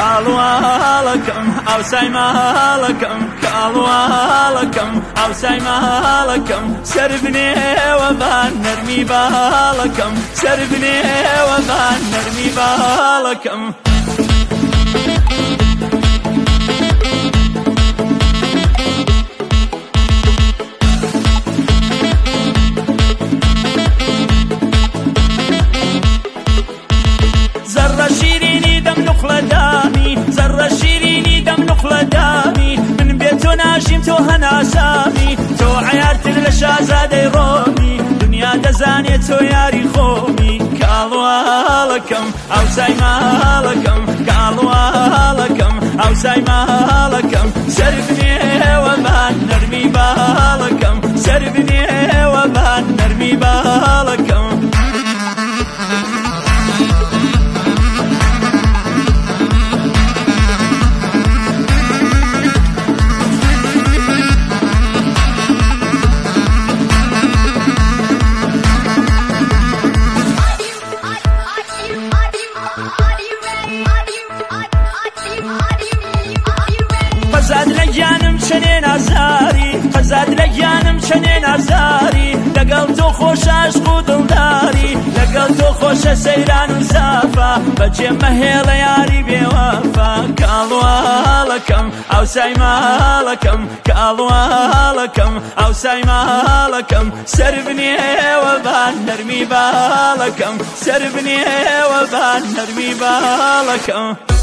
کاڵواڵەکەم ئاوسای ماڵەکەم کاڵواڵەکەم ئاوسای ماڵەکەم سەر بنێوە بان نەرمی باڵەکەم سەر بنێوە بان نەرمی باڵەکەم. خلدا قفلە دامی من بێ تۆ ناشیم تۆ هەناسامی تۆ عیارتر لە شازادەی ڕۆمی دنیا دەزانێت تۆ یاری خۆمی کاڵواڵەکەم ئەوسای ماڵەکەم کاڵواڵەکەم ئەوسای ماڵەکەم سەر بنێوەمان نەرمی باڵ قەزاد لە گیانم چنێن ئازاری قەزاد لە گیانم چنێن ئازاری لەگەڵ تۆ خۆشاش و دڵداری لەگەڵ تۆ خۆشە سەیران و سافا بەجێ مەهێڵە یاری بێوافا کاڵواڵەکەم ئەو سایماڵەکەم کاڵواڵەکەم ئەو سایماڵەکەم سەر بنێوە بان نەرمی باڵەکەم سەر بنێوە بان نەرمی باڵەکەم.